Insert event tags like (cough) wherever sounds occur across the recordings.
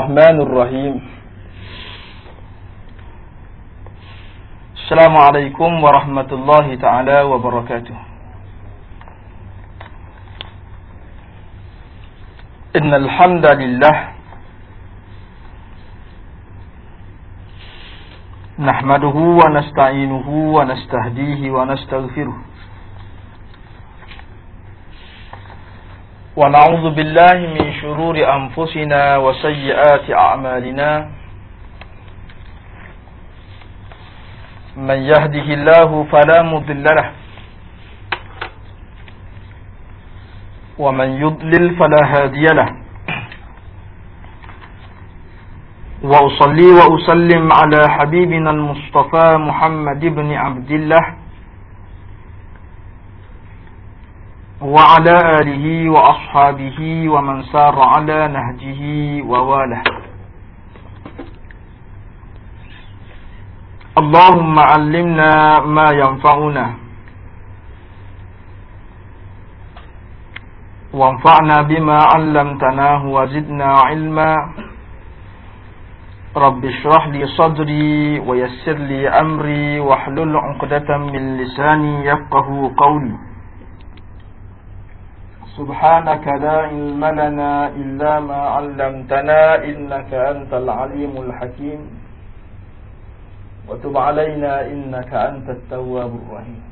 الرحمن الرحيم. السلام عليكم ورحمة الله تعالى وبركاته. إن الحمد لله نحمده ونستعينه ونستهديه ونستغفره. ونعوذ بالله من شرور أنفسنا وسيئات أعمالنا. من يهده الله فلا مضل له ومن يضلل فلا هادي له. وأصلي وأسلم على حبيبنا المصطفى محمد بن عبد الله وعلى آله وأصحابه ومن سار على نهجه وواله. اللهم علمنا ما ينفعنا وانفعنا بما علمتناه وزدنا علما. رب اشرح لي صدري ويسر لي أمري واحلل عقدة من لساني يفقه قولي. سبحانك لا علم لنا إلا ما علمتنا إنك أنت العليم الحكيم وتب علينا إنك أنت التواب الرحيم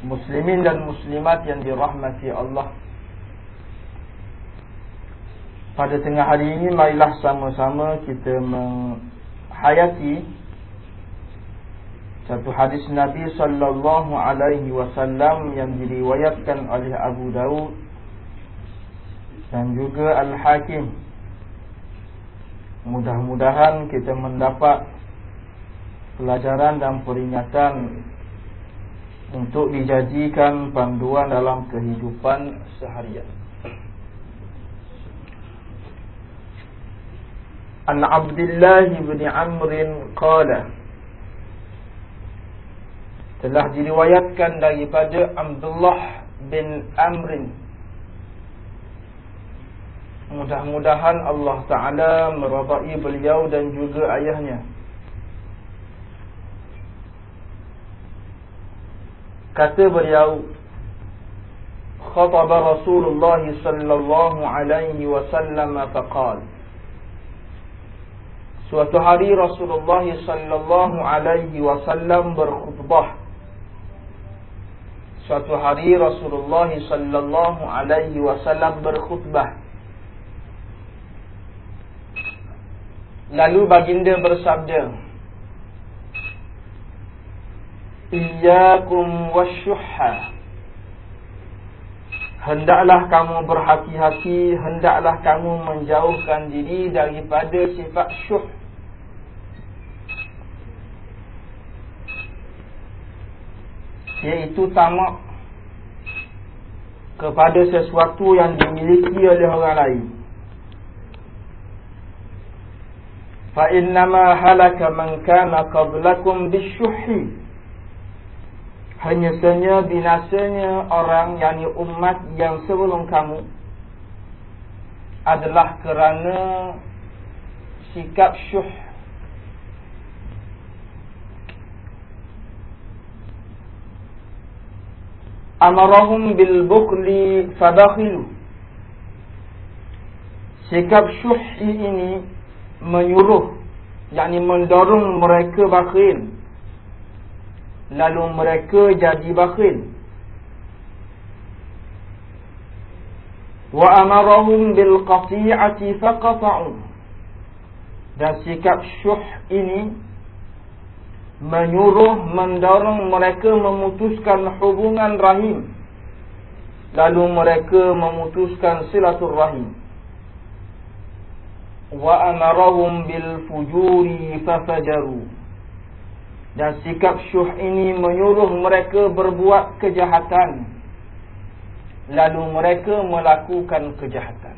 Muslimin dan muslimat yang dirahmati Allah Pada tengah hari ini marilah sama-sama kita menghayati satu hadis Nabi sallallahu alaihi wasallam yang diriwayatkan oleh Abu Daud dan juga Al-Hakim. Mudah-mudahan kita mendapat pelajaran dan peringatan untuk dijadikan panduan dalam kehidupan seharian. An Abdullah bin Amr qala telah diriwayatkan daripada Abdullah bin Amr. Mudah-mudahan Allah Ta'ala meradai beliau dan juga ayahnya. Kata beliau Khataba Rasulullah sallallahu alaihi wasallam faqal Suatu hari Rasulullah sallallahu alaihi wasallam berkhutbah Suatu hari Rasulullah sallallahu alaihi wasallam berkhutbah. Lalu baginda bersabda Iyyakum wasyuhha. Hendaklah kamu berhati-hati Hendaklah kamu menjauhkan diri daripada sifat syuh Iaitu tamak Kepada sesuatu yang dimiliki oleh orang lain. Fa innama halaka man kana qablakum bisyuhi Hanya sahaja binasanya orang yakni umat yang sebelum kamu Adalah kerana sikap syuh amarahum bil bukhli fadakhilu sikap syuh ini menyuruh yakni mendorong mereka bakhil. Lalu mereka jadi bakhil. Wa amarahum bil qati'ati faqata'u. Dan sikap syuh ini menyuruh mendorong mereka memutuskan hubungan rahim. Lalu mereka memutuskan silaturrahim wa amarahum bil fujuri fafajaru. Dan sikap syuh ini menyuruh mereka berbuat kejahatan. Lalu mereka melakukan kejahatan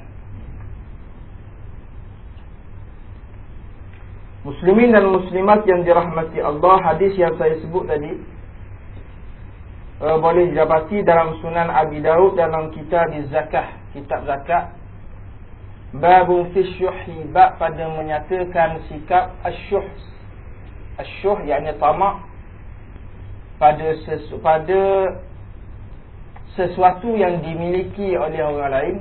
Muslimin dan muslimat yang dirahmati Allah Hadis yang saya sebut tadi uh, Boleh didapati dalam sunan Abi Daud Dalam kitab zakah Kitab zakat Babu fi syuhi bab pada menyatakan sikap asyuh. Asyuh yakni tamak. Pada sesu, pada sesuatu yang dimiliki oleh orang lain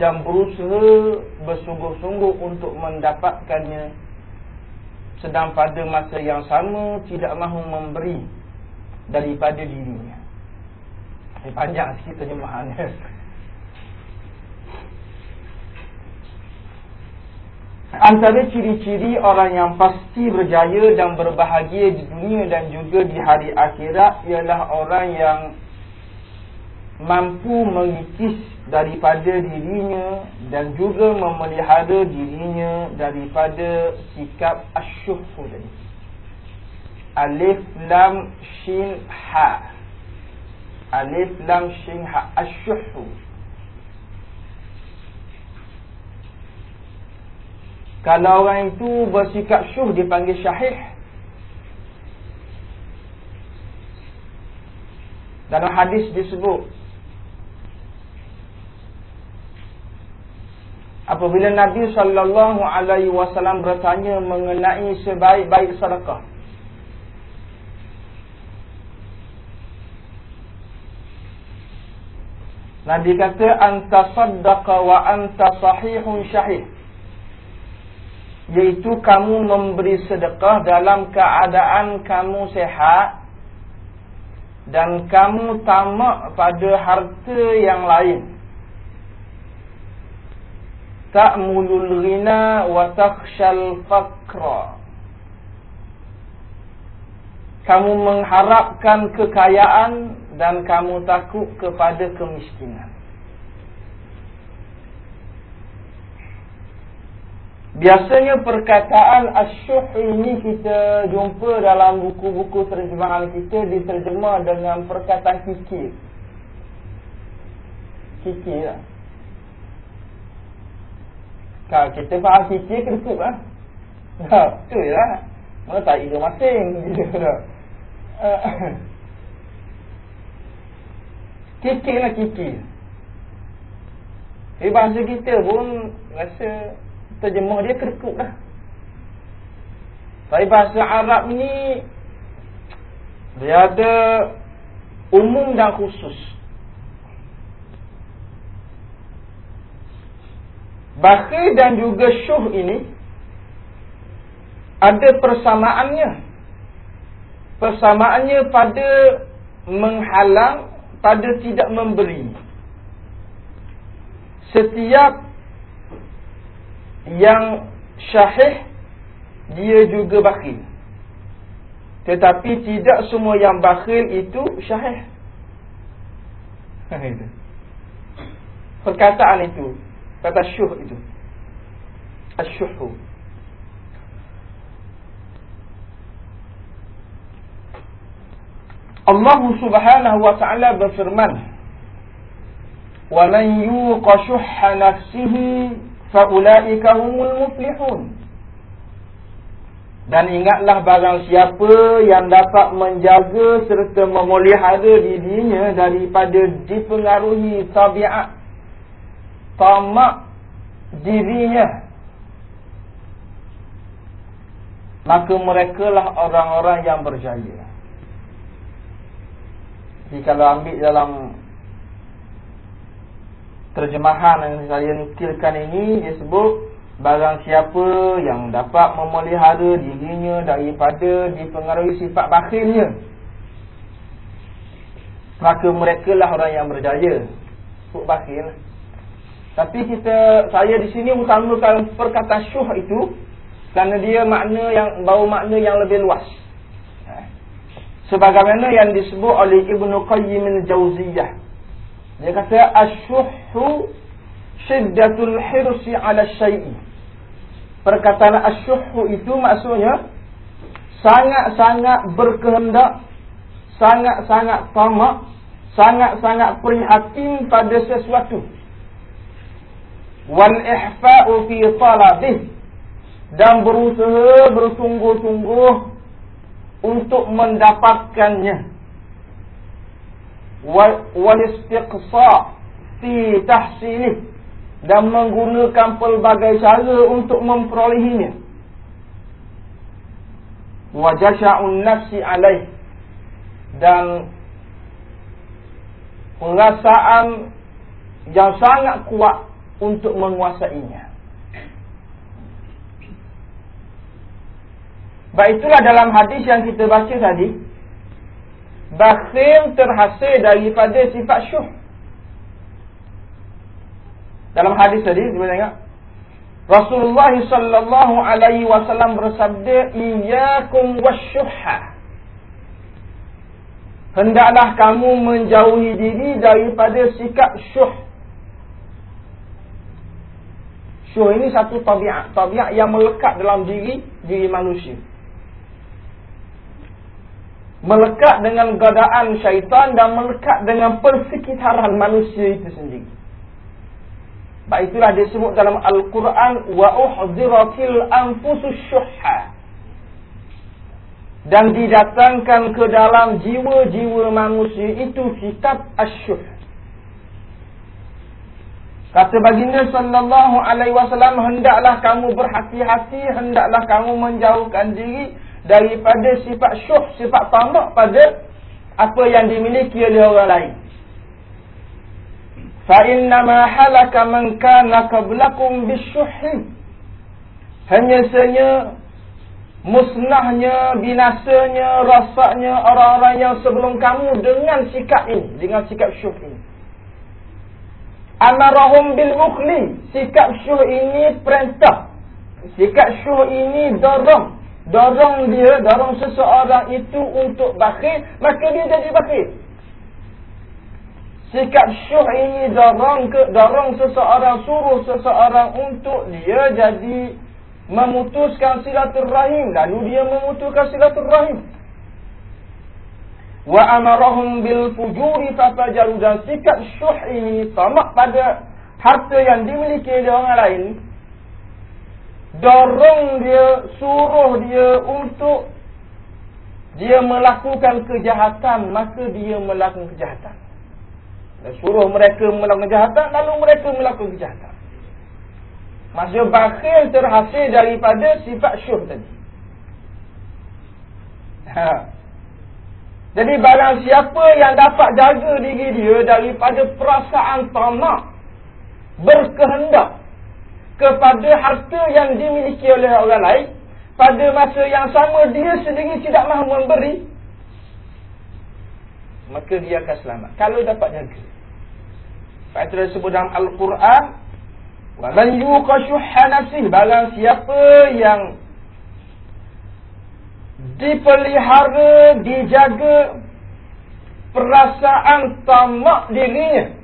dan berusaha bersungguh-sungguh untuk mendapatkannya sedang pada masa yang sama tidak mahu memberi daripada dirinya. Ini panjang sikit terjemahannya. (laughs) Antara ciri-ciri orang yang pasti berjaya dan berbahagia di dunia dan juga di hari akhirat ialah orang yang mampu mengikis daripada dirinya dan juga memelihara dirinya daripada sikap asyuh tadi. Alif lam shin ha. Alif lam shin ha asyuh. Kalau orang itu bersikap syuh dipanggil syahih. Dalam hadis disebut apabila Nabi sallallahu alaihi wasallam bertanya mengenai sebaik-baik sedekah. Nabi kata anta saddaqa wa anta sahihun syahih. Yaitu kamu memberi sedekah dalam keadaan kamu sehat dan kamu tamak pada harta yang lain ta'mulul ghina wa takhshal faqra kamu mengharapkan kekayaan dan kamu takut kepada kemiskinan Biasanya perkataan asyuh ini kita jumpa dalam buku-buku terjemahan kita diterjemah dengan perkataan kikir. Kikir lah. Kalau kita faham fikir kedekut lah. Ha, betul lah. Mana tak hidung masing. (laughs) kikir lah kikir. Tapi bahasa kita pun rasa terjemah dia kedekut lah. Tapi bahasa Arab ni dia ada umum dan khusus. Bakhil dan juga syuh ini ada persamaannya. Persamaannya pada menghalang, pada tidak memberi. Setiap yang syahih, dia juga bakhil. Tetapi tidak semua yang bakhil itu syahih. (laughs) Perkataan itu Kata syuh itu. Asyuhu. Allah subhanahu wa ta'ala berfirman Wa man yuqa syuhha nafsihi Fa'ulaika humul muflihun. Dan ingatlah barang siapa yang dapat menjaga serta memelihara dirinya daripada dipengaruhi tabiat tamak dirinya. Maka mereka lah orang-orang yang berjaya. Jadi kalau ambil dalam terjemahan yang saya nukilkan ini dia sebut barang siapa yang dapat memelihara dirinya daripada dipengaruhi sifat bakhilnya maka mereka lah orang yang berjaya. Sebut bakhil tapi kita saya di sini utamakan perkataan syuh itu kerana dia makna yang bawa makna yang lebih luas. Ha. Sebagaimana yang disebut oleh Ibnu Qayyim al-Jauziyah. Dia kata asyuhu syiddatul hirsi 'ala syai'i. Perkataan asyuhu itu maksudnya sangat-sangat berkehendak, sangat-sangat tamak, sangat-sangat prihatin pada sesuatu wal ihfa'u fi talabih dan berusaha bersungguh-sungguh untuk mendapatkannya. Wal istiqsa fi tahsilih dan menggunakan pelbagai cara untuk memperolehinya. Wajasha'un nafsi alaih. Dan perasaan yang sangat kuat untuk menguasainya. Baik itulah dalam hadis yang kita baca tadi, bakhil terhasil daripada sifat syuh. Dalam hadis tadi kita tengok Rasulullah sallallahu alaihi wasallam bersabda iyyakum wasyuhha Hendaklah kamu menjauhi diri daripada sikap syuh. Syuh ini satu tabiat, tabiat yang melekat dalam diri diri manusia melekat dengan godaan syaitan dan melekat dengan persekitaran manusia itu sendiri. Baik itulah disebut dalam Al-Quran wa uhziratil anfusus syuhha. Dan didatangkan ke dalam jiwa-jiwa manusia itu kitab asyuh. Kata baginda sallallahu alaihi wasallam hendaklah kamu berhati-hati, hendaklah kamu menjauhkan diri daripada sifat syuh, sifat tamak pada apa yang dimiliki oleh orang lain. Fa inna ma halaka man kana qablakum bisyuhi. Hanya saja musnahnya, binasanya, rasanya orang-orang yang sebelum kamu dengan sikap ini, dengan sikap syuh ini. Amarahum bil mukhli. Sikap syuh ini perintah. Sikap syuh ini dorong dorong dia, dorong seseorang itu untuk bakhil, maka dia jadi bakhil. Sikap syuh ini dorong ke dorong seseorang suruh seseorang untuk dia jadi memutuskan silaturrahim lalu dia memutuskan silaturrahim. Wa amarahum bil fujuri fafajaru dan sikap syuh ini tamak pada harta yang dimiliki oleh orang lain dorong dia, suruh dia untuk dia melakukan kejahatan, maka dia melakukan kejahatan. Dan suruh mereka melakukan kejahatan, lalu mereka melakukan kejahatan. Maksudnya bakhil terhasil daripada sifat syuh tadi. Ha. Jadi barang siapa yang dapat jaga diri dia daripada perasaan tamak, berkehendak, kepada harta yang dimiliki oleh orang lain pada masa yang sama dia sendiri tidak mahu memberi maka dia akan selamat. Kalau dapat jaga. Sebab itu disebut dalam Al-Quran wa man yuqashuhha nafsihi barang siapa yang dipelihara dijaga perasaan tamak dirinya.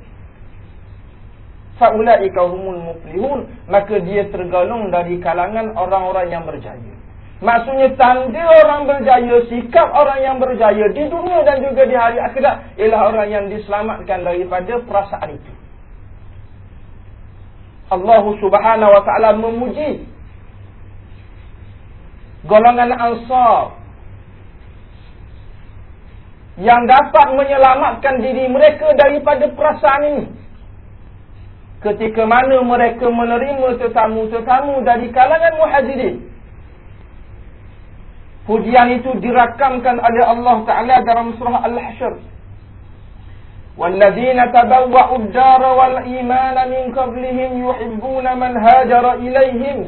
Faulaika humul muflihun maka dia tergolong dari kalangan orang-orang yang berjaya. Maksudnya tanda orang berjaya sikap orang yang berjaya di dunia dan juga di hari akhirat ialah orang yang diselamatkan daripada perasaan itu. Allah Subhanahu wa taala memuji golongan ansar yang dapat menyelamatkan diri mereka daripada perasaan ini ketika mana mereka menerima tetamu-tetamu dari kalangan muhajirin. Pujian itu dirakamkan oleh Allah Ta'ala dalam surah Al-Hashr. وَالَّذِينَ تَبَوَّعُوا الدَّارَ وَالْإِيمَانَ مِنْ قَبْلِهِمْ يُحِبُّونَ مَنْ هَاجَرَ إِلَيْهِمْ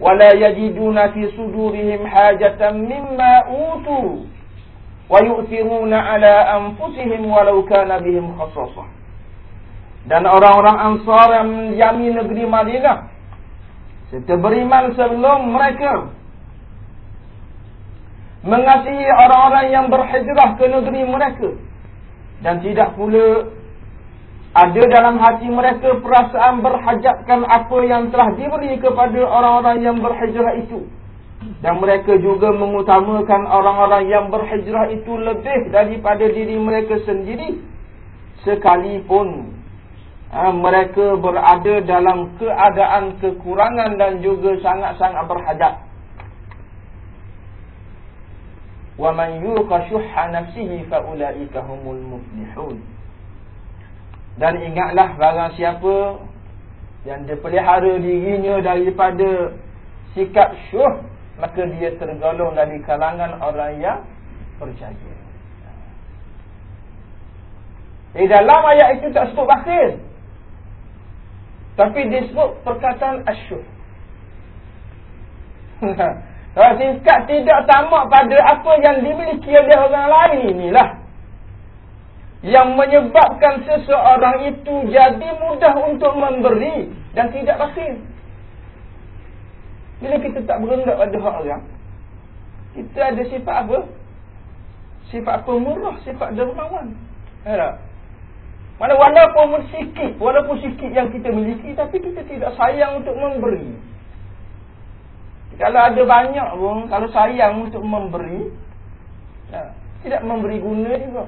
وَلَا يَجِدُونَ فِي صُدُورِهِمْ حَاجَةً مِمَّا أُوتُوا وَيُؤْثِرُونَ عَلَى أَنفُسِهِمْ وَلَوْ كَانَ بِهِمْ خَصَاصَةٌ dan orang-orang Ansar yang menjami negeri Madinah serta beriman sebelum mereka mengasihi orang-orang yang berhijrah ke negeri mereka dan tidak pula ada dalam hati mereka perasaan berhajatkan apa yang telah diberi kepada orang-orang yang berhijrah itu dan mereka juga mengutamakan orang-orang yang berhijrah itu lebih daripada diri mereka sendiri sekalipun ha, mereka berada dalam keadaan kekurangan dan juga sangat-sangat berhajat. Yuqa shuhha nafsihi fa ulaika humul muflihun. Dan ingatlah barang siapa dan dia pelihara dirinya daripada sikap syuh maka dia tergolong dari kalangan orang yang percaya. Di dalam ayat itu tak sebut bakhil. Tapi disebut perkataan asyuh. (laughs) Kalau singkat tidak sama pada apa yang dimiliki oleh orang lain inilah yang menyebabkan seseorang itu jadi mudah untuk memberi dan tidak bakhil. Bila kita tak berendak pada hak orang, kita ada sifat apa? Sifat pemurah, sifat dermawan. Ya Mana walaupun sikit, walaupun sikit yang kita miliki, tapi kita tidak sayang untuk memberi. Kalau ada banyak pun, kalau sayang untuk memberi, ya, tidak memberi guna juga.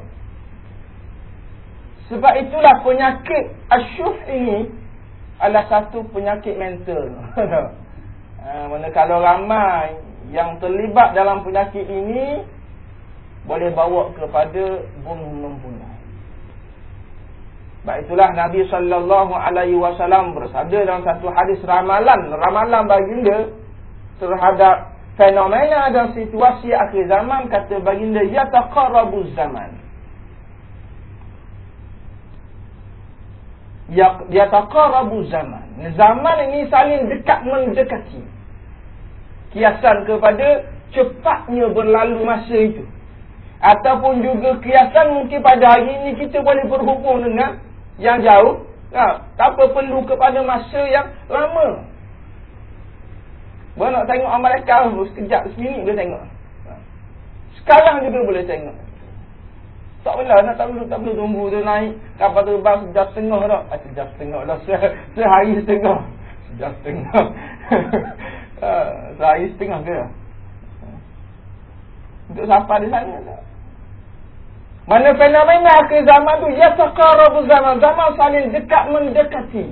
Sebab itulah penyakit asyuf ini adalah satu penyakit mental. (laughs) ha, mana kalau ramai yang terlibat dalam penyakit ini boleh bawa kepada bunuh membunuh. Sebab itulah Nabi sallallahu alaihi wasallam bersabda dalam satu hadis ramalan, ramalan baginda terhadap fenomena dan situasi akhir zaman kata baginda yataqarrabu zaman. Ya, dia taqarabu zaman. Zaman ini saling dekat mendekati. Kiasan kepada cepatnya berlalu masa itu. Ataupun juga kiasan mungkin pada hari ini kita boleh berhubung dengan yang jauh. Tak apa perlu kepada masa yang lama. Boleh nak tengok amal mereka sekejap, seminit boleh tengok. Ha. Sekarang juga boleh tengok. Tak boleh nak tak perlu tak perlu tunggu tu naik kapal terbang sejam setengah dah. Ah sejam setengah dah se sehari setengah. Sejam setengah. (laughs) Ah, sehari setengah ke? Untuk sampai di sana tak? Mana fenomena akhir zaman tu ya taqarabu zaman zaman saling dekat mendekati.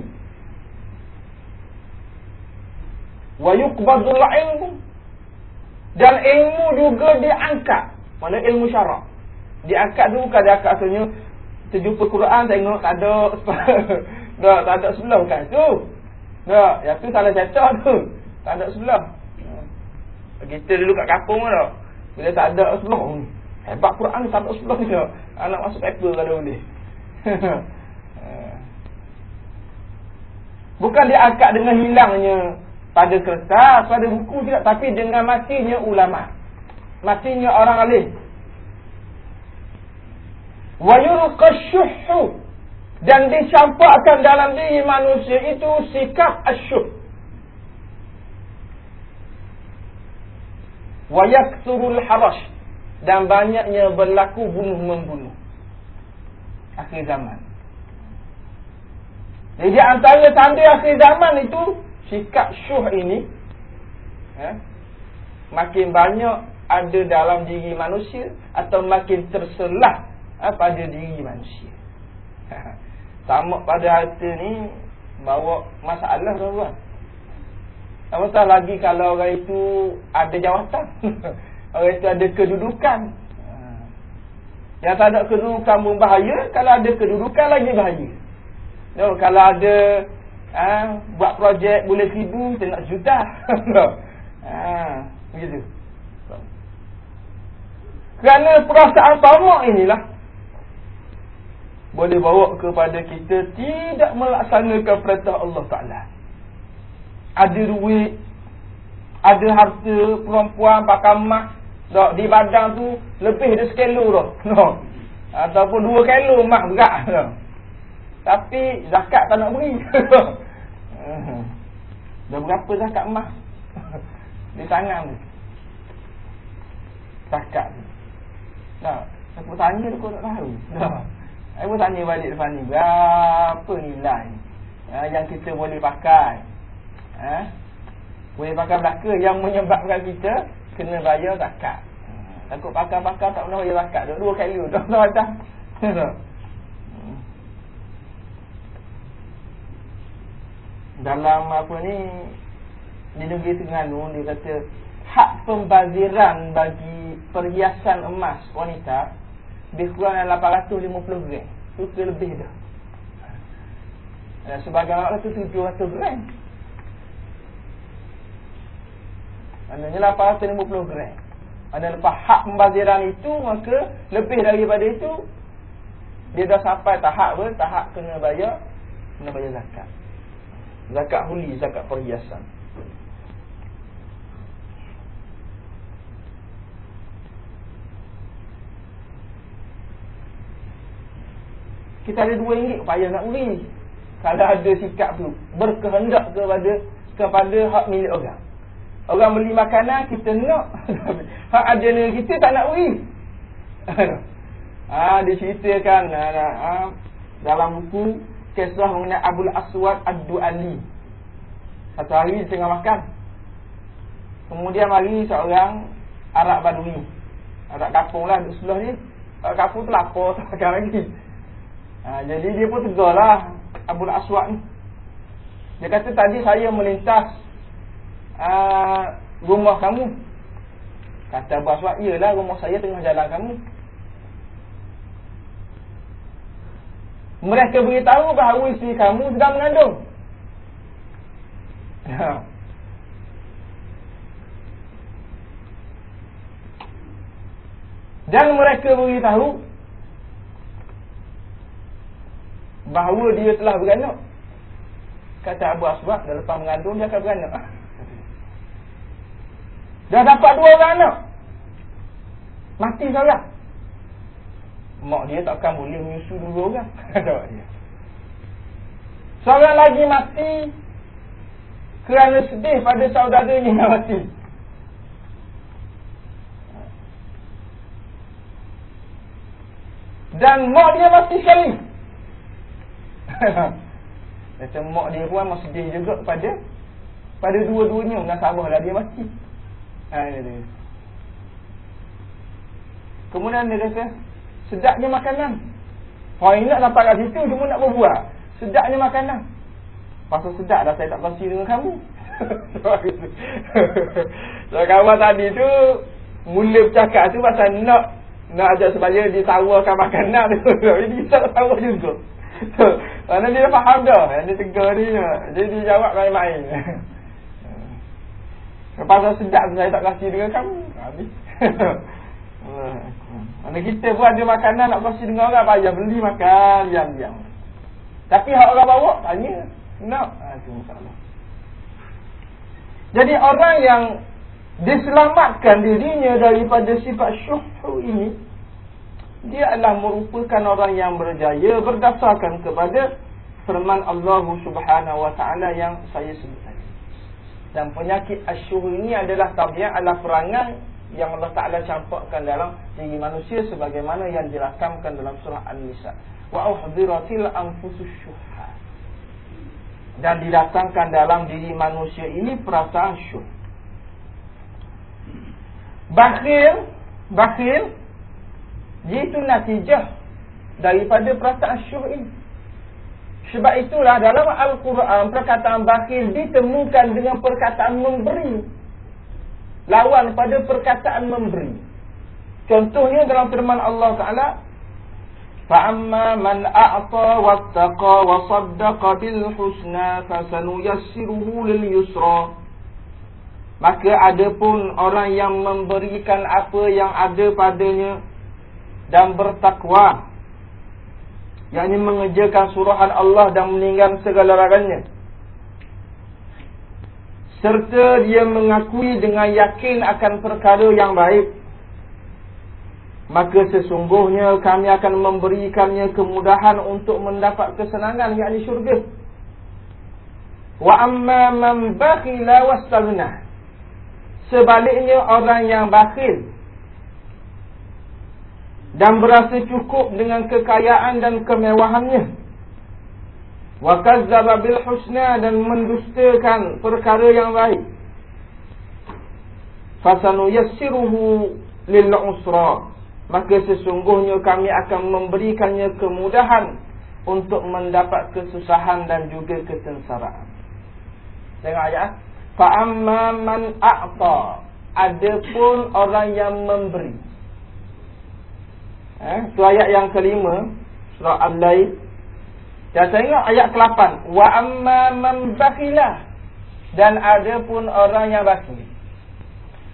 Wa yuqbadul ilmu dan ilmu juga diangkat. Mana ilmu syarak? Diangkat dulu kan diangkat asalnya terjumpa Quran tengok tak ada (laughs) tak, tak ada sebelah kan tu tak yang tu salah cetak tu. Tak ada sebelah. Kita dulu kat kampung kan bila tak ada sebelah oh, hebat Quran tak ada sebelah ni. (laughs) Anak masuk paper kalau boleh. (laughs) Bukan diangkat dengan hilangnya pada kertas pada buku tidak tapi dengan matinya ulama. Matinya orang alim yulqashuhu dan dicampakkan dalam diri manusia itu sikap wa yakthurul harash. Dan banyaknya berlaku bunuh membunuh. Akhir zaman. Jadi antara tanda akhir zaman itu sikap syuh ini ya, makin banyak ada dalam diri manusia atau makin terselah ha, pada diri manusia. (laughs) Sama pada harta ni bawa masalah tuan-tuan. Apatah lagi kalau orang itu ada jawatan. (laughs) orang itu ada kedudukan. Ha. Yang tak ada kedudukan pun bahaya. Kalau ada kedudukan lagi bahaya. No, kalau ada ha, buat projek boleh ribu, tengok juta. (laughs) ha, begitu. Kerana perasaan tamak inilah boleh bawa kepada kita tidak melaksanakan perintah Allah Ta'ala. Ada duit, ada harta perempuan pakai emas, tak, di badan tu lebih dari sekilo. (laughs) No. Ataupun dua kilo emas berat. No. Tapi zakat tak nak beri. (laughs) Dah berapa zakat emas? (laughs) di tangan tu. Zakat tu. Nah, aku tanya tu kau tak tahu. Nah. Saya pun tanya balik depan ni Berapa nilai ha, Yang kita boleh pakai? Ha? Boleh pakai belaka Yang menyebabkan kita Kena bayar zakat. Ha, Takut pakai-pakai tak pernah bayar zakat. Dua kali (laughs) Dua macam Dalam apa ni Di negeri Terengganu Dia kata Hak pembaziran bagi perhiasan emas wanita lebih kurang dalam 850 gram Itu lebih dah Dan sebagai anak itu 700 gram. Maknanya 850 gram. Ada lepas hak pembaziran itu, maka lebih daripada itu, dia dah sampai tahap apa? Tahap kena bayar, kena bayar zakat. Zakat huli, zakat perhiasan. Kita ada dua ringgit, payah nak beri. Kalau ada sikap tu, berkehendak kepada kepada hak milik orang. Orang beli makanan kita nak. (laughs) Hak dengan kita tak nak beri. ha, (laughs) dia ceritakan ha, ha, dalam buku kisah mengenai Abdul Aswad Ad-Du'ali. Satu hari dia tengah makan. Kemudian mari seorang Arab Badui. Arab kampung lah sebelah ni. Arab kampung tu lapar (laughs) tak makan lagi. Ha, jadi dia pun tegur lah Abdul Aswad ni. Dia kata tadi saya melintas uh, rumah kamu. Kata Abu Aswad, iyalah rumah saya tengah jalan kamu. Mereka beritahu bahawa isteri kamu sedang mengandung. (laughs) Dan mereka beritahu bahawa dia telah beranak. Kata Abu Aswad, dah lepas mengandung dia akan beranak. Dah dapat dua orang anak. Mati seorang. Mak dia takkan boleh menyusu dua orang. (laughs) seorang lagi mati kerana sedih pada saudaranya yang mati. Dan mak dia mati sekali. (laughs) Macam mak dia pun masih sedih juga pada pada dua-duanya. Nasabahlah dia mati. Ha, ini Kemudian dia kata Sedapnya makanan. Orang ingat nampak kat situ Cuma nak berbuat Sedapnya makanan. Pasal sedap dah saya tak kongsi dengan kamu. (laughs) So kawan tadi tu Mula bercakap tu pasal nak Nak ajak supaya ditawarkan makanan tu. (laughs) Jadi dia tak tawa juga (laughs) Kerana dia faham dah Dia tegur dia Jadi dia jawab main-main (laughs) Pasal sedap saya tak kasih dengan kamu Habis. (laughs) Mana kita pun ada makanan nak kasih dengan orang Payah beli makan Diam-diam. Tapi hak orang bawa Tanya Nak? Ha, Itu masalah. Jadi orang yang Diselamatkan dirinya Daripada sifat syuhu ini Dia adalah merupakan orang yang berjaya Berdasarkan kepada Firman Allah subhanahu wa ta'ala Yang saya sebut dan penyakit asyuh ini adalah tabiat adalah perangai yang Allah Ta'ala campakkan dalam diri manusia sebagaimana yang dirakamkan dalam surah An-Nisa. Wa uhdiratil anfusus syuhha. Dan didatangkan dalam diri manusia ini perasaan syuh. Bakhil, bakhil, itu natijah daripada perasaan syuh ini. Sebab itulah dalam Al-Quran perkataan bakhil ditemukan dengan perkataan memberi. Lawan pada perkataan memberi. Contohnya dalam firman Allah Taala, "Fa'amma man a'ta wattaqa wa saddaqa bil husna fasanuyassiruhu lil yusra." Maka adapun orang yang memberikan apa yang ada padanya dan bertakwa yang ini mengejarkan suruhan Allah dan meninggalkan segala larangannya. Serta dia mengakui dengan yakin akan perkara yang baik. Maka sesungguhnya kami akan memberikannya kemudahan untuk mendapat kesenangan yakni syurga. Wa amma man bakhila wastaghna. Sebaliknya orang yang bakhil dan berasa cukup dengan kekayaan dan kemewahannya. Wa kazzaba bil husna dan mendustakan perkara yang baik. Fasanu yassiruhu lil usra. Maka sesungguhnya kami akan memberikannya kemudahan untuk mendapat kesusahan dan juga kesengsaraan. Tengok ayat. Fa amma man a'ta. Adapun orang yang memberi. Eh, tu ayat yang kelima surah Al-Lail Dan tengok ayat ke-8. Wa amma man bakhilah. Dan ada pun orang yang bakhil.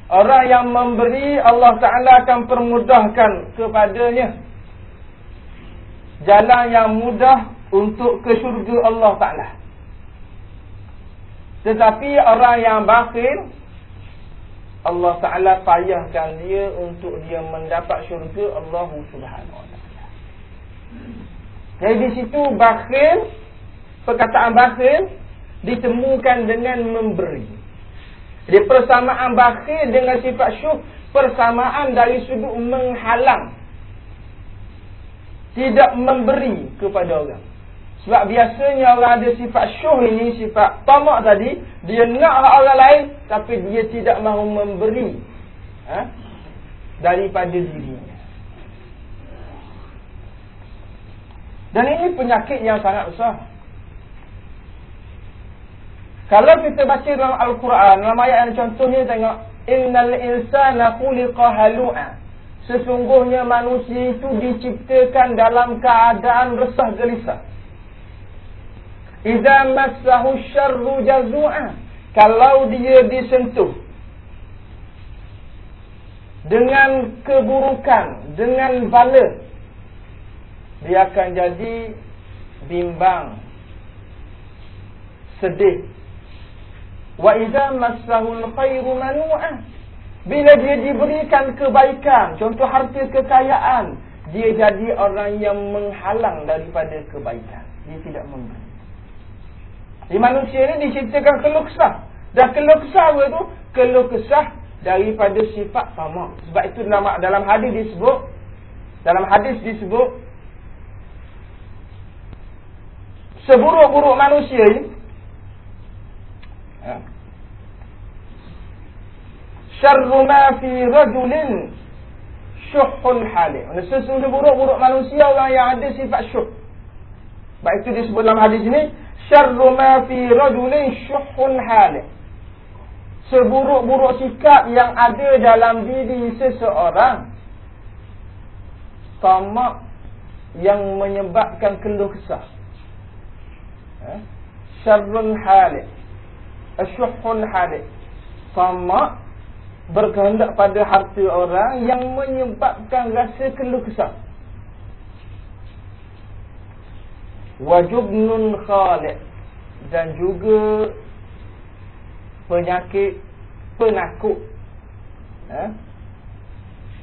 Orang yang memberi Allah Ta'ala akan permudahkan kepadanya. Jalan yang mudah untuk ke syurga Allah Ta'ala. Tetapi orang yang bakhil. Allah Ta'ala payahkan dia untuk dia mendapat syurga Allah Subhanahu Wa Ta'ala. Jadi di situ bakhil, perkataan bakhil ditemukan dengan memberi. Jadi persamaan bakhil dengan sifat syuh, persamaan dari sudut menghalang. Tidak memberi kepada orang. Sebab biasanya orang ada sifat syuh ini, sifat tamak tadi, dia nak orang lain, tapi dia tidak mahu memberi. Ha? Daripada dirinya. Dan ini penyakit yang sangat besar. Kalau kita baca dalam Al-Quran, dalam ayat yang contohnya tengok, Innal insana khuliqa halu'a. Sesungguhnya manusia itu diciptakan dalam keadaan resah gelisah. Iza massahu syarru jazu'a. Kalau dia disentuh dengan keburukan, dengan bala, dia akan jadi bimbang sedih. Wa idza massahu alkhairu manu'a. Bila dia diberikan kebaikan contoh harta kekayaan dia jadi orang yang menghalang daripada kebaikan. Dia tidak memberi di manusia ini diciptakan keluh kesah. Dan keluh kesah itu keluh kesah daripada sifat tamak. Sebab itu dalam dalam hadis disebut dalam hadis disebut seburuk-buruk manusia ini ya. syarru ma fi rajulin syuhun halik. Sesungguhnya buruk-buruk manusia orang yang ada sifat syuh. Baik itu disebut dalam hadis ini syarru ma fi rajulin syuhun halik. Seburuk-buruk sikap yang ada dalam diri seseorang. Tamak yang menyebabkan keluh kesah. Eh? syarrun halik. Asyuhun halik. Sama berkehendak pada harta orang yang menyebabkan rasa keluh kesah wajubnun khalik dan juga penyakit penakut eh?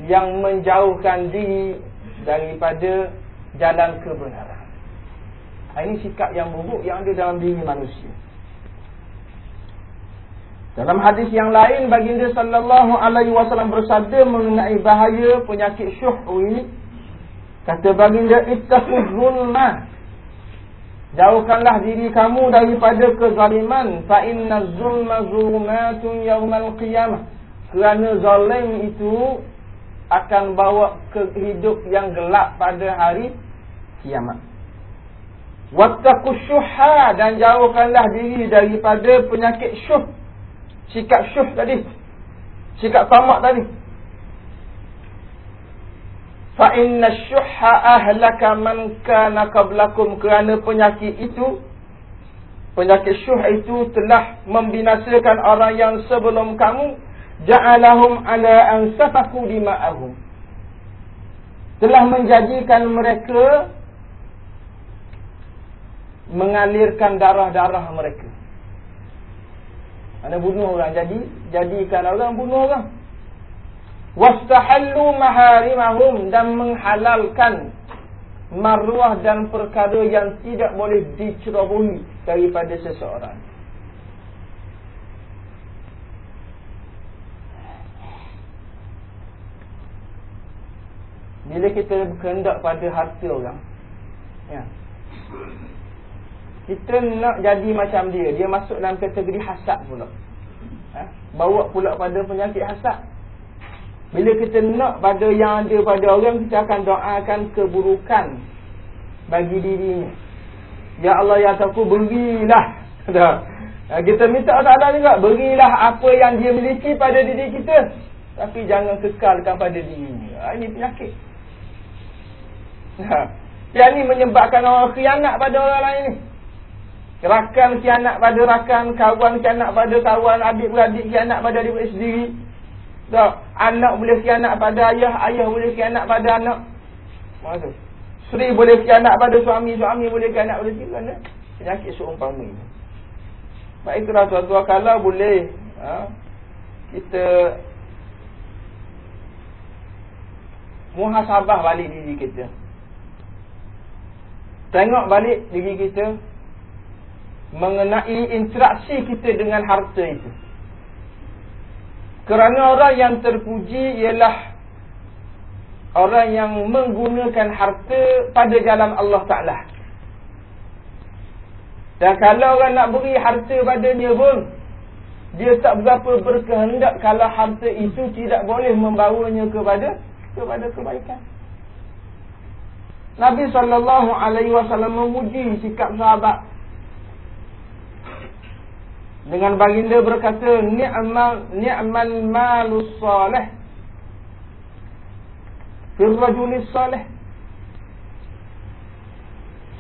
yang menjauhkan diri daripada jalan kebenaran ini sikap yang buruk yang ada dalam diri manusia. Dalam hadis yang lain baginda sallallahu alaihi wasallam bersabda mengenai bahaya penyakit syuh ini kata baginda ittaquz zulma jauhkanlah diri kamu daripada kezaliman fa inna zulma zulumatun yaumal qiyamah kerana zalim itu akan bawa ke hidup yang gelap pada hari kiamat Wattaku syuha dan jauhkanlah diri daripada penyakit syuh. Sikap syuh tadi. Sikap tamak tadi. Fa inna syuha ahlaka man kana qablakum kerana penyakit itu penyakit syuh itu telah membinasakan orang yang sebelum kamu ja'alahum ala an safaku dima'ahum telah menjadikan mereka mengalirkan darah-darah mereka. Mana bunuh orang jadi jadikan orang bunuh orang. Wastahallu maharimahum dan menghalalkan maruah dan perkara yang tidak boleh dicerobohi daripada seseorang. Bila kita berkendak pada harta orang ya, kita nak jadi macam dia Dia masuk dalam kategori hasad pula ha? Bawa pula pada penyakit hasad Bila kita nak pada yang ada pada orang Kita akan doakan keburukan Bagi dirinya. Ya Allah ya aku berilah. (laughs) Kita minta Allah juga Berilah apa yang dia miliki pada diri kita. Tapi jangan kekalkan pada dirinya. Ha, Ini penyakit. Yang ni menyebabkan orang khianat pada orang lain ni. Rakan khianat pada rakan, kawan khianat pada kawan, adik-beradik khianat pada adik-beradik sendiri. Tak, anak boleh khianat pada ayah, ayah boleh khianat pada anak. Maksud. Seri boleh khianat pada suami, suami boleh khianat pada isteri kerana penyakit seumpama ini. Baik itulah tuan-tuan kalau boleh ha, kita muhasabah balik diri kita. Tengok balik diri kita mengenai interaksi kita dengan harta itu. Kerana orang yang terpuji ialah orang yang menggunakan harta pada jalan Allah Ta'ala. Dan kalau orang nak beri harta padanya pun, dia tak berapa berkehendak kalau harta itu tidak boleh membawanya kepada kepada kebaikan. Nabi wasallam memuji sikap sahabat dengan baginda berkata ni'mal ni'mal malus salih. Fil rajulis salih.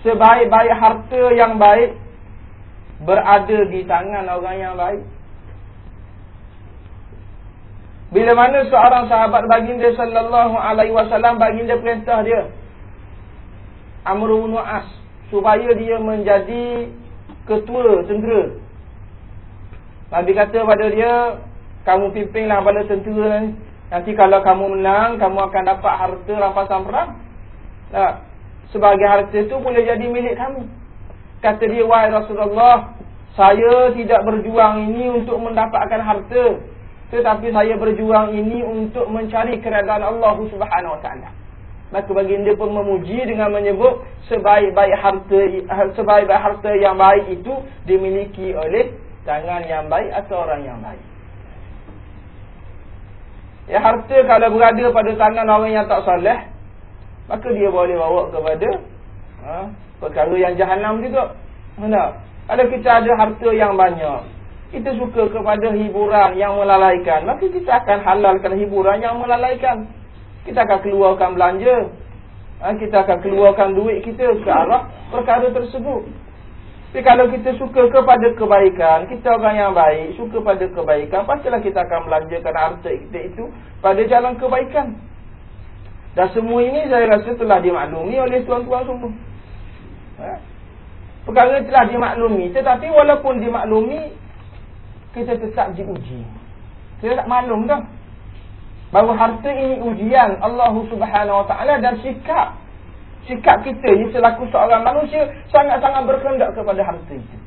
Sebaik-baik harta yang baik berada di tangan orang yang baik. Bila mana seorang sahabat baginda sallallahu alaihi wasallam baginda perintah dia Amr bin As supaya dia menjadi ketua tentera. Nabi kata pada dia, kamu pimpinlah pada tentera ni. Nanti kalau kamu menang, kamu akan dapat harta rampasan perang. Nah, sebagai harta itu boleh jadi milik kamu. Kata dia, wahai Rasulullah, saya tidak berjuang ini untuk mendapatkan harta. Tetapi saya berjuang ini untuk mencari keredaan Allah Subhanahu Wa Taala. Maka baginda pun memuji dengan menyebut sebaik-baik harta sebaik-baik harta yang baik itu dimiliki oleh tangan yang baik atau orang yang baik. Ya harta kalau berada pada tangan orang yang tak soleh, maka dia boleh bawa kepada ha, perkara yang jahanam juga. Mana? Kalau kita ada harta yang banyak, kita suka kepada hiburan yang melalaikan, maka kita akan halalkan hiburan yang melalaikan kita akan keluarkan belanja ha, kita akan keluarkan duit kita ke arah perkara tersebut tapi kalau kita suka kepada kebaikan kita orang yang baik suka pada kebaikan pastilah kita akan belanjakan harta kita itu pada jalan kebaikan. Dan semua ini saya rasa telah dimaklumi oleh tuan-tuan semua. Ha? perkara telah dimaklumi tetapi walaupun dimaklumi kita tetap diuji. Kita tak maklum dah. Bahawa harta ini ujian Allah Subhanahu Wa Taala dan sikap sikap kita ni selaku seorang manusia sangat-sangat berkehendak kepada harta itu.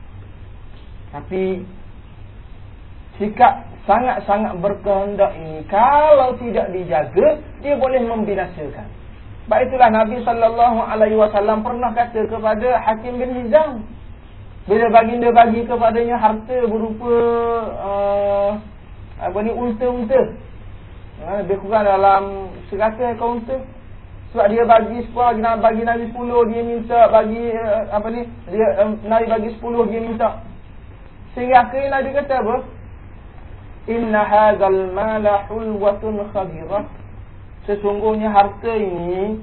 Tapi sikap sangat-sangat berkehendak ini kalau tidak dijaga dia boleh membinasakan. Baik itulah Nabi sallallahu alaihi wasallam pernah kata kepada Hakim bin Hizam bila baginda bagi kepadanya harta berupa uh, apa ni unta-unta ha, Lebih kurang dalam Seratus kaunter Sebab dia bagi Nak bagi Nabi sepuluh Dia minta bagi uh, Apa ni dia um, Nabi bagi sepuluh Dia minta. Sehingga akhirnya Nabi kata apa? Inna hazal mala hulwatun khabirah. Sesungguhnya harta ini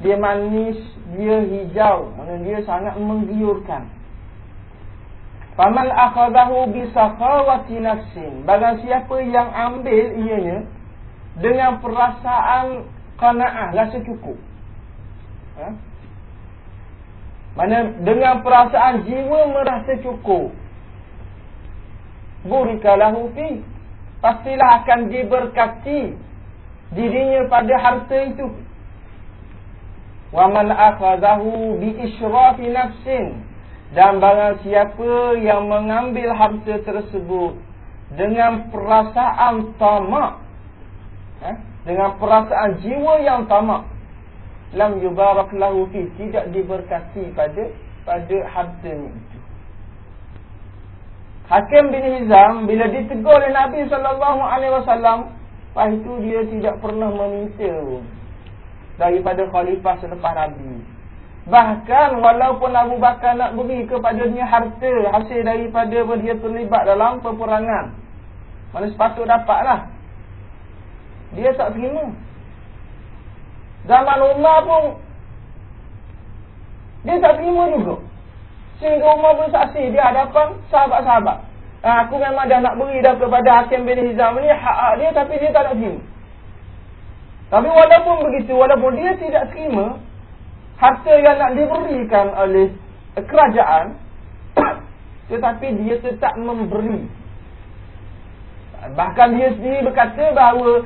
Dia manis Dia hijau. Maksudnya dia sangat menggiurkan. Faman akhadahu bisakhawati nafsin. Bagang siapa yang ambil ianya dengan perasaan qanaah rasa cukup. Ha? mana dengan perasaan jiwa merasa cukup. Burikalahu fi. Pastilah akan diberkati dirinya pada harta itu. Wa man akhadahu bi israfi nafsin. Dan barang siapa yang mengambil harta tersebut dengan perasaan tamak. Eh, dengan perasaan jiwa yang tamak. Lam yubarak lahu fi tidak diberkati pada pada hartanya. Itu Hakim bin Hizam bila ditegur oleh Nabi sallallahu alaihi wasallam pas itu dia tidak pernah meminta daripada khalifah selepas Nabi. Bahkan walaupun Abu Bakar nak beri kepadanya harta hasil daripada dia terlibat dalam peperangan. Mana sepatut dapatlah dia tak terima. Zaman Umar pun Dia tak terima juga. Sehingga Umar bersaksi di hadapan sahabat-sahabat. Ha, aku memang dah nak beri dah kepada Hakim bin Hizam ni hak dia tapi dia tak nak terima. Tapi walaupun begitu, walaupun dia tidak terima harta yang nak diberikan oleh kerajaan (coughs) tetapi dia tetap memberi. Bahkan dia sendiri berkata bahawa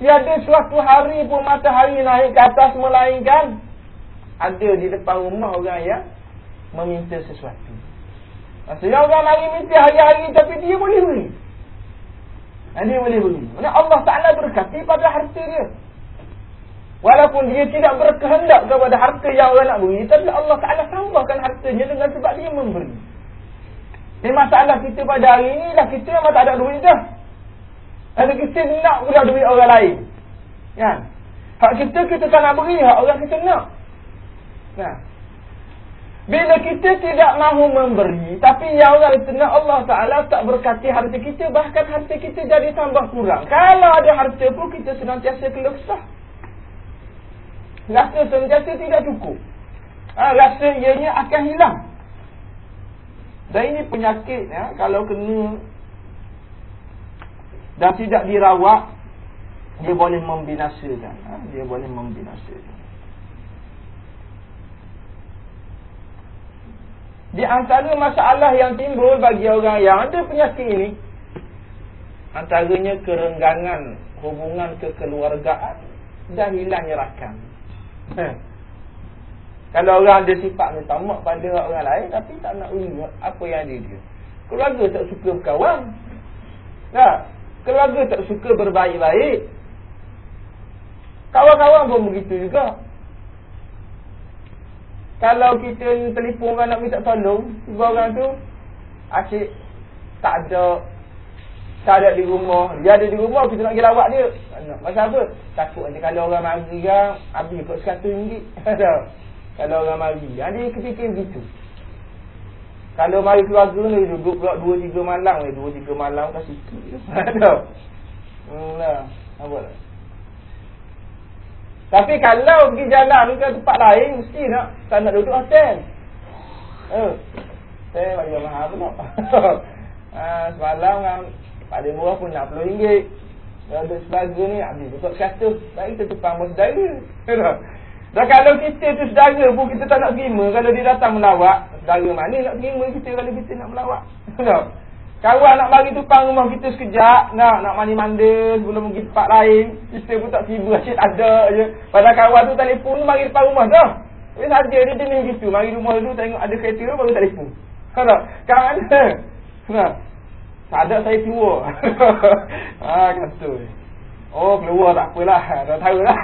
tiada suatu hari pun matahari naik ke atas melainkan ada di depan rumah orang yang meminta sesuatu. Maksudnya orang lari mimpi hari-hari tapi dia boleh beri. Dia boleh beri. Maksudnya Allah Ta'ala berkati pada harta dia. Walaupun dia tidak berkehendak kepada harta yang orang nak beri. Tapi Allah Ta'ala tambahkan hartanya dengan sebab dia memberi. Jadi masalah kita pada hari ini dah kita memang tak ada duit dah. Ada kita nak pula duit orang lain. Kan? Hak kita, kita tak nak beri. Hak orang kita nak. Nah. Bila kita tidak mahu memberi Tapi ya Allah Tengah Allah Ta'ala tak berkati harta kita Bahkan harta kita jadi tambah kurang Kalau ada harta pun kita senantiasa keluh sah Rasa senantiasa tidak cukup ha, Rasa ianya akan hilang Dan ini penyakit ya, Kalau kena Dan tidak dirawat Dia boleh membinasakan. Ha, Dia boleh membinasakan. Di antara masalah yang timbul bagi orang yang ada penyakit ini Antaranya kerenggangan hubungan kekeluargaan dan hilangnya rakam Kalau orang ada sifat minta mak pada orang lain Tapi tak nak ingat apa yang ada dia? Keluarga tak suka berkawan tak? Keluarga tak suka berbaik-baik. Kawan-kawan pun begitu juga. Kalau kita telefon orang nak minta tolong Tiba orang tu Asyik Tak ada Tak ada di rumah. Dia ada di rumah Kita nak pergi lawak dia. Macam apa? Takut nanti kalau orang mari kan Habis kot seratus ringgit. (laughs) Kalau orang mari. Jadi kepikir begitu Kalau mari keluarga ni Duduk pula dua tiga malam Dua tiga malam kan sikit Ada (laughs) Hmm lah Apa lah tapi kalau pergi jalan ke tempat lain Mesti nak Tak nak duduk hotel Eh Saya bagi mahal pula. Ha, (laughs) Semalam kan Pada murah pun nak puluh ringgit. Kalau duduk sebaga ni Habis. Duduk kata Baik kita tupang bos saudara Dan kalau kita tu saudara pun Kita tak nak terima. Kalau dia datang melawak Saudara mana nak terima kita Kalau kita nak melawak? (laughs) Kawan nak bagi tupang rumah kita sekejap Nak nak mandi manda sebelum pergi tempat lain Kita pun tak tiba. (laughs) Asyik ada je. Padahal kawan tu telefon mari depan rumah dah Tapi saja dia jenis gitu Mari rumah dulu tengok ada kereta baru telefon. Ha tak? Ada Ha Tak ada saya keluar Ha (laughs) kata Oh keluar tak apalah (laughs) Tak tahu lah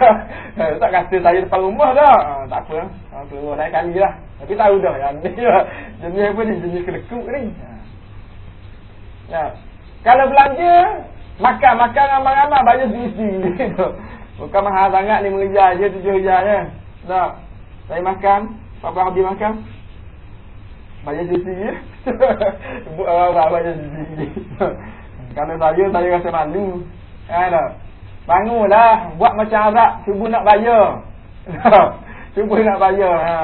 (laughs) Tak kata saya depan rumah dah ha, Tak apa ha, Keluar lain kali lah Tapi tahu dah yang ni (laughs) Jenis apa ni Jenis kedekuk ni ha. Ya. Kalau belanja, makan makan ramai-ramai banyak sendiri Bukan mahal sangat ni ringgit je, tujuh ringgit je. Tak. Saya makan, apa habis makan? Banyak je. Buat orang-orang banyak sisi. Kalau saya, saya rasa malu. Ya, tak? Bangunlah, buat macam Arab, cuba nak bayar. (laughs) cuba nak bayar. Ha.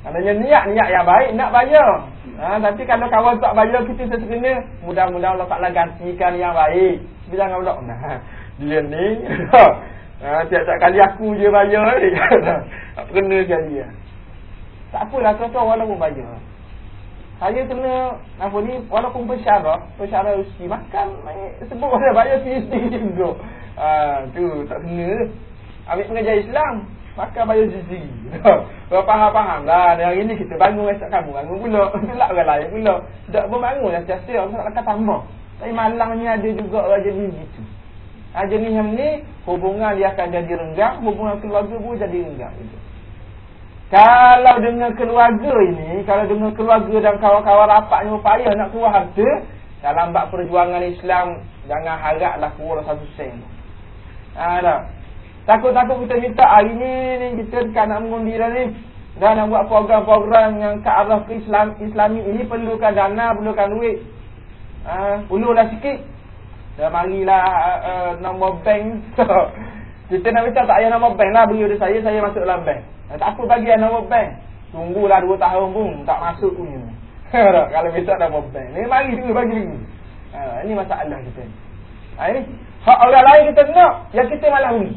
Kalau niat, niat yang baik, nak bayar. Ha, tapi kalau kawan tak bayar kita seterusnya, mudah-mudahan Allah Ta'ala gantikan yang baik. Tapi jangan pula, nah, dia ni, (laughs) ha, tiap-tiap kali aku je bayar ni. (laughs) tak kena kali ya. Tak apalah, kau walaupun bayar. Saya kena, apa ni, walaupun bersyarah, bersyarah usi, makan, sebut saya bayar sendiri juga. Ha, tu, tak kena. Ambil pengajar Islam, Maka bayar sisi. (laughs) Kalau faham-faham lah Hari ini kita bangun Esok kamu. Bangun pula. (laughs) Itulah orang lain pula. Tak pun bangun lah Siasa orang akan tambah. Tapi malangnya ada juga orang jenis gitu. Ha, Jenis yang ni Hubungan dia akan jadi renggang Hubungan keluarga pun jadi renggang gitu. Kalau dengan keluarga ini Kalau dengan keluarga dan kawan-kawan rapatnya Upaya nak keluar harta Dalam bak perjuangan Islam Jangan haraplah keluar satu sen Haa tak Takut-takut kita minta hari ni, ni kita dekat nak mengundi dah ni. Dan nak buat program-program yang ke arah ke Islam, Islami ini perlukan dana, perlukan duit. Ha, dah sikit. Dah marilah uh, uh, nombor bank. (laughs) kita nak minta tak payah nombor bank lah. Beri saya, saya masuk dalam bank. Ha, tak apa bagi nombor bank. Tunggulah dua tahun pun tak masuk punya. (laughs) Kalau besok dah bombay. Ni mari dulu bagi dulu. Ha, ini masalah kita. Ha, ini hak orang lain kita nak, yang kita malah bunyi.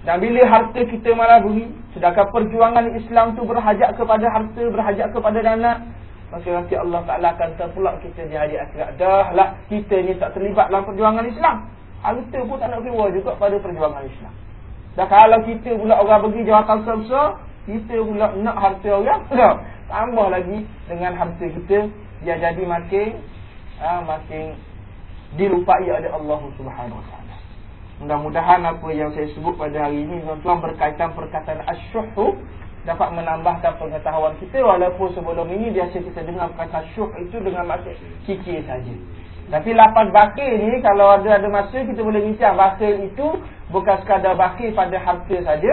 Dan bila harta kita malah bunyi, sedangkan perjuangan Islam tu berhajat kepada harta, berhajat kepada dana, maka nanti Allah Taala akan terpulak kita di hari akhirat. Dah lah kita ni tak terlibat dalam perjuangan Islam. Harta pun tak nak keluar juga pada perjuangan Islam. Dan kalau kita pula orang pergi jawatan sebesar, kita pula nak harta orang, tak. tambah lagi dengan harta kita, dia jadi makin ha, makin dilupai oleh Allah Subhanahu Wa Taala. Mudah-mudahan apa yang saya sebut pada hari ini tuan-tuan berkaitan perkataan asyuhu dapat menambahkan pengetahuan kita walaupun sebelum ini biasa kita dengar perkataan syuh itu dengan maksud kikir saja. Tapi lapan bakil ni kalau ada ada masa kita boleh bincang bakil itu bukan sekadar bakil pada harta saja,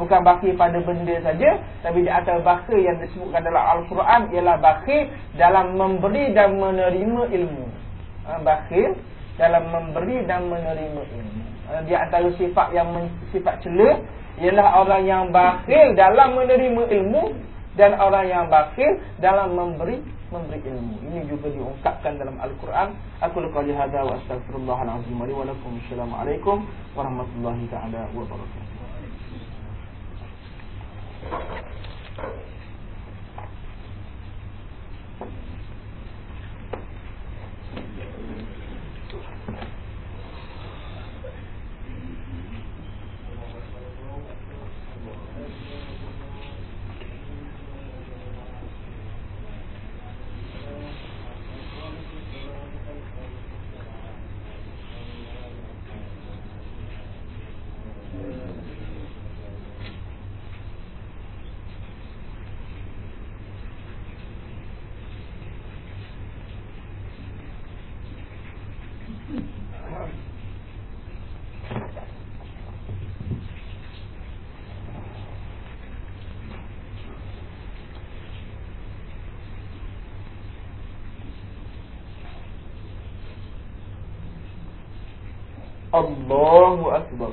bukan bakil pada benda saja, tapi di antara bakil yang disebutkan dalam Al-Quran ialah bakil dalam memberi dan menerima ilmu. Bakil dalam memberi dan menerima ilmu. Eh, di antara sifat yang sifat celah ialah orang yang bakhil dalam menerima ilmu dan orang yang bakhil dalam memberi memberi ilmu. Ini juga diungkapkan dalam Al-Quran. Aku lakukan hadza wa astaghfirullahalazim wa lakum. Assalamualaikum warahmatullahi taala wabarakatuh. الله أكبر.